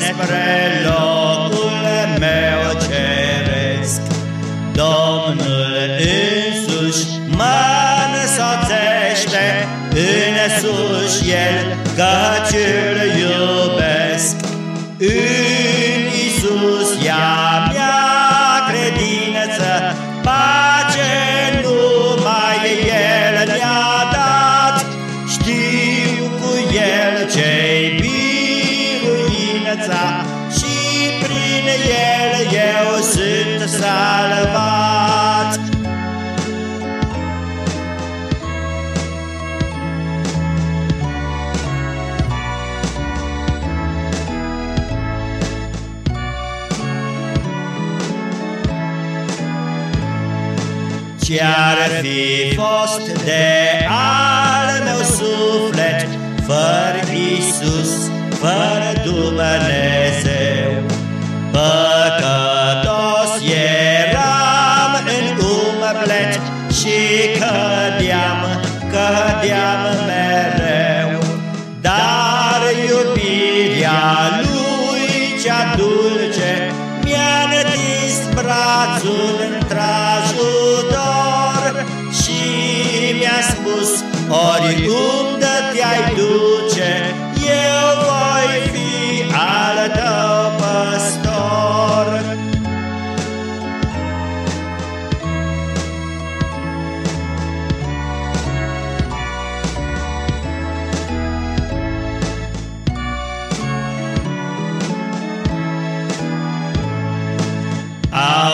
spre locul meu ceresc. Domnul însuși mă însoțește, însuși El, căci îl iubesc. În El eu sunt salvat. Ce-ar fi fost de al meu suflet Fără Iisus, fără Dumnezeu Și cădeam, cădeam mereu. Dar iubirea Lui cea dulce Mi-a întins brațul într-ajutor mi-a spus Oriunde te-ai duce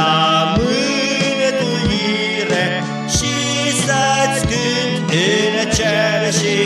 la mântuire și să-ți cânt în cer și